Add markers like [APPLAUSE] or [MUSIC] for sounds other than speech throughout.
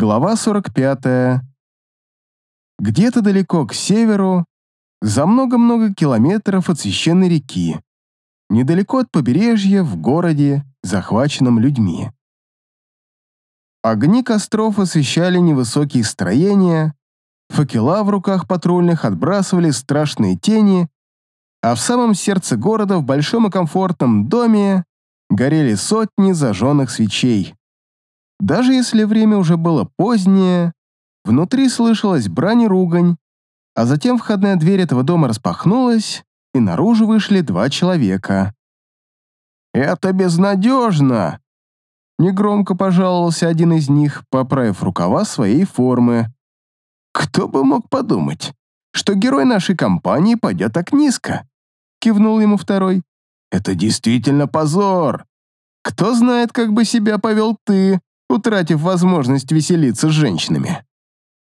Глава 45. Где-то далеко к северу, за много-много километров от священной реки, недалеко от побережья, в городе, захваченном людьми. Огни костров освещали невысокие строения, факела в руках патрульных отбрасывали страшные тени, а в самом сердце города, в большом и комфортном доме, горели сотни зажженных свечей. Даже если время уже было позднее, внутри слышалась брань и ругань, а затем входная дверь этого дома распахнулась, и наружу вышли два человека. «Это безнадежно!» Негромко пожаловался один из них, поправив рукава своей формы. «Кто бы мог подумать, что герой нашей компании пойдет так низко?» Кивнул ему второй. «Это действительно позор! Кто знает, как бы себя повел ты, утратив возможность веселиться с женщинами.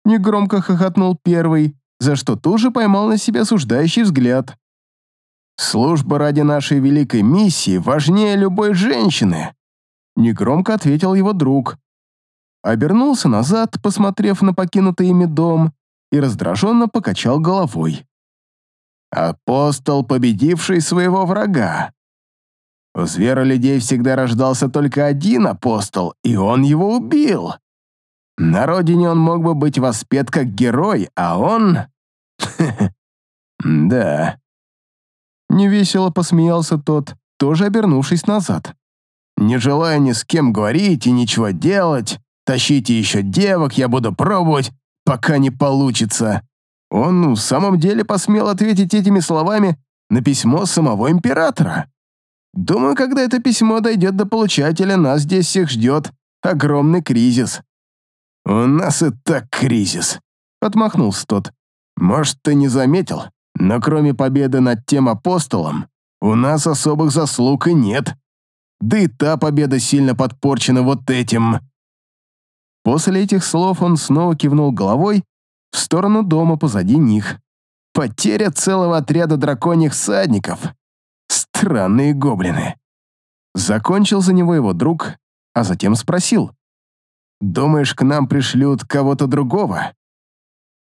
Негромко хохотнул первый, за что тут же поймал на себя осуждающий взгляд. «Служба ради нашей великой миссии важнее любой женщины», негромко ответил его друг. Обернулся назад, посмотрев на покинутый ими дом, и раздраженно покачал головой. «Апостол, победивший своего врага. У зверолюдей всегда рождался только один апостол, и он его убил. На родине он мог бы быть воспет как герой, а он... [LAUGHS] Да. Невесело посмеялся тот, тоже обернувшись назад. Не желая ни с кем говорить и ничего делать, тащите еще девок, я буду пробовать, пока не получится. Он в самом деле посмел ответить этими словами на письмо самого императора. Думаю, когда это письмо дойдет до получателя, нас здесь всех ждет огромный кризис». «У нас и так кризис», — отмахнулся тот. «Может, ты не заметил, но кроме победы над тем апостолом, у нас особых заслуг и нет. Да и та победа сильно подпорчена вот этим». После этих слов он снова кивнул головой в сторону дома позади них. «Потеря целого отряда драконьих всадников. Странные гоблины. Закончил за него его друг, а затем спросил. «Думаешь, к нам пришлют кого-то другого?»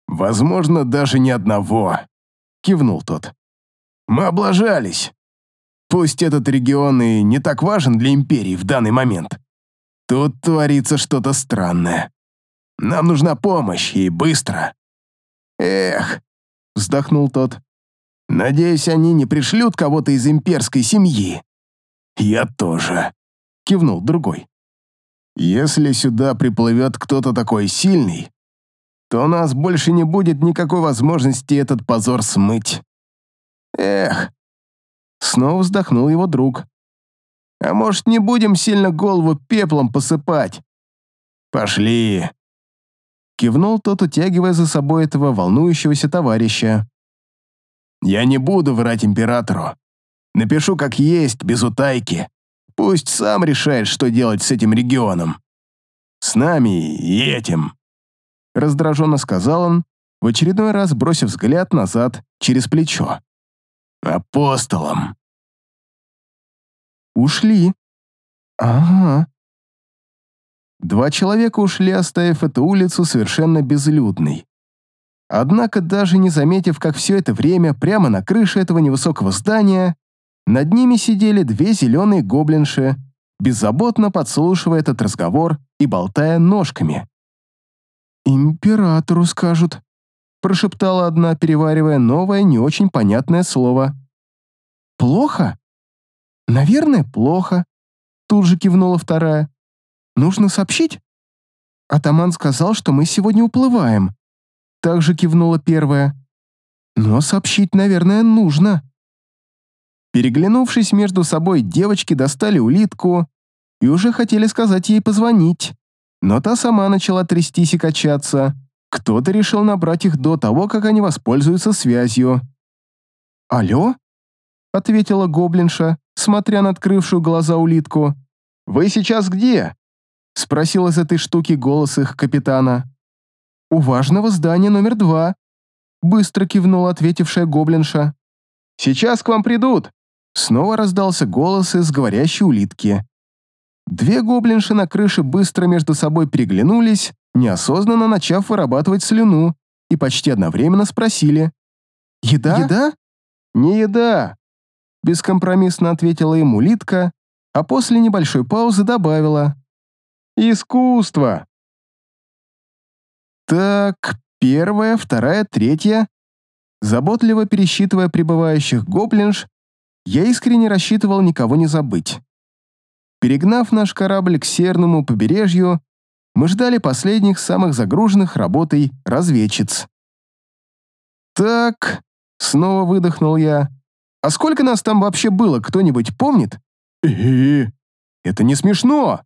«Возможно, даже не одного», — кивнул тот. «Мы облажались. Пусть этот регион и не так важен для Империи в данный момент. Тут творится что-то странное. Нам нужна помощь, и быстро». «Эх», — вздохнул тот, Надеюсь, они не пришлют кого-то из имперской семьи. Я тоже, кивнул другой. Если сюда приплывет кто-то такой сильный, то у нас больше не будет никакой возможности этот позор смыть. Эх, снова вздохнул его друг. А может, не будем сильно голову пеплом посыпать? Пошли. Кивнул тот, утягивая за собой этого волнующегося товарища. Я не буду врать императору. Напишу как есть, без утайки. Пусть сам решает, что делать с этим регионом. С нами и этим. Раздраженно сказал он, в очередной раз бросив взгляд назад через плечо. Апостолом. Ушли. Ага. Два человека ушли, оставив эту улицу совершенно безлюдной. Однако, даже не заметив, как все это время прямо на крыше этого невысокого здания над ними сидели две зеленые гоблинши, беззаботно подслушивая этот разговор и болтая ножками. «Императору скажут», — прошептала одна, переваривая новое, не очень понятное слово. «Плохо?» «Наверное, плохо», — тут же кивнула вторая. «Нужно сообщить?» Атаман сказал, что мы сегодня уплываем также кивнула первая. Но сообщить, наверное, нужно. Переглянувшись между собой, девочки достали улитку и уже хотели сказать ей позвонить. Но та сама начала трястись и качаться. Кто-то решил набрать их до того, как они воспользуются связью. «Алло?» — ответила гоблинша, смотря на открывшую глаза улитку. «Вы сейчас где?» — спросил из этой штуки голос их капитана. «У важного здания номер два», — быстро кивнула ответившая гоблинша. «Сейчас к вам придут!» Снова раздался голос из говорящей улитки. Две гоблинши на крыше быстро между собой переглянулись, неосознанно начав вырабатывать слюну, и почти одновременно спросили. «Еда?» «Еда?» «Не еда», — бескомпромиссно ответила ему Литка, а после небольшой паузы добавила. «Искусство». Так, первая, вторая, третья. Заботливо пересчитывая прибывающих гоблинж, я искренне рассчитывал никого не забыть. Перегнав наш корабль к северному побережью, мы ждали последних самых загруженных работой разведчиц. «Так», — снова выдохнул я, — «а сколько нас там вообще было, кто-нибудь помнит?» «Э-э, это не смешно!»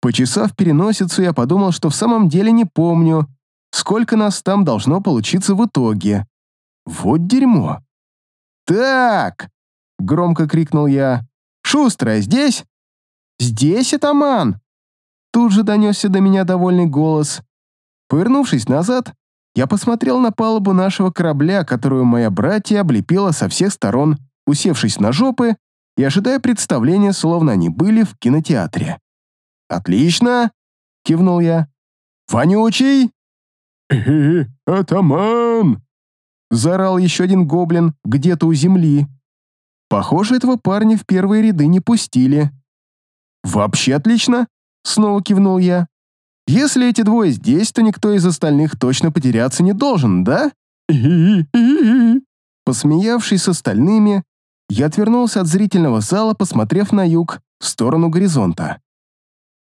Почесав переносицу, я подумал, что в самом деле не помню, сколько нас там должно получиться в итоге. Вот дерьмо. «Так!» — громко крикнул я. «Шустрая здесь?» «Здесь, атаман!» Тут же донесся до меня довольный голос. Повернувшись назад, я посмотрел на палубу нашего корабля, которую моя братья облепила со всех сторон, усевшись на жопы и ожидая представления, словно они были в кинотеатре. «Отлично!» — кивнул я. «Вонючий!» «Э-э, атаман!» — заорал еще один гоблин где-то у земли. Похоже, этого парня в первые ряды не пустили. «Вообще отлично!» Снова кивнул я. «Если эти двое здесь, то никто из остальных точно потеряться не должен, да?» Посмеявшись с остальными, я отвернулся от зрительного зала, посмотрев на юг, в сторону горизонта.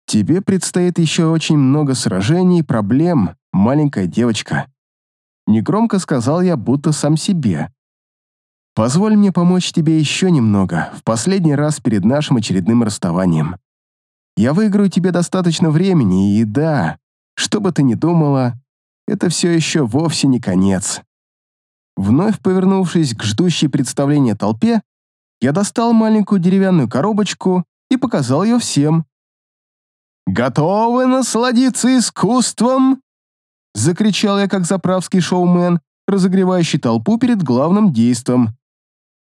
«Тебе предстоит еще очень много сражений и проблем, маленькая девочка». Негромко сказал я, будто сам себе. «Позволь мне помочь тебе еще немного, в последний раз перед нашим очередным расставанием. Я выиграю тебе достаточно времени, и да, что бы ты ни думала, это все еще вовсе не конец. Вновь повернувшись к ждущей представления толпе, я достал маленькую деревянную коробочку и показал ее всем. «Готовы насладиться искусством?» Закричал я, как заправский шоумен, разогревающий толпу перед главным действом.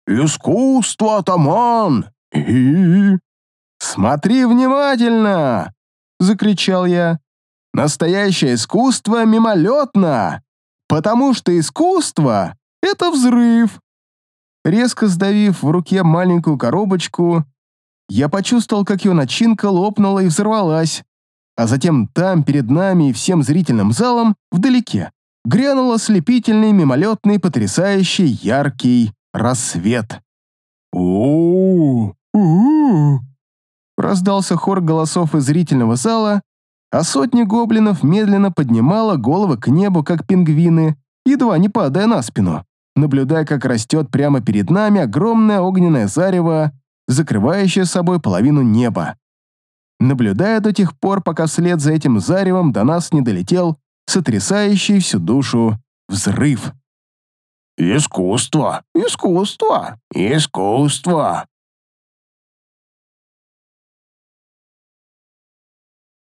«Искусство, атаман! «Смотри внимательно!» — закричал я. «Настоящее искусство мимолетно, потому что искусство — это взрыв!» Резко сдавив в руке маленькую коробочку, я почувствовал, как ее начинка лопнула и взорвалась, а затем там, перед нами и всем зрительным залом, вдалеке, грянул ослепительный, мимолетный, потрясающий, яркий рассвет. «У-у-у!» Раздался хор голосов из зрительного зала, а сотни гоблинов медленно поднимала головы к небу, как пингвины, едва не падая на спину, наблюдая, как растет прямо перед нами огромное огненное зарево, закрывающее собой половину неба. Наблюдая до тех пор, пока вслед за этим заревом до нас не долетел сотрясающий всю душу взрыв. «Искусство! Искусство! Искусство!»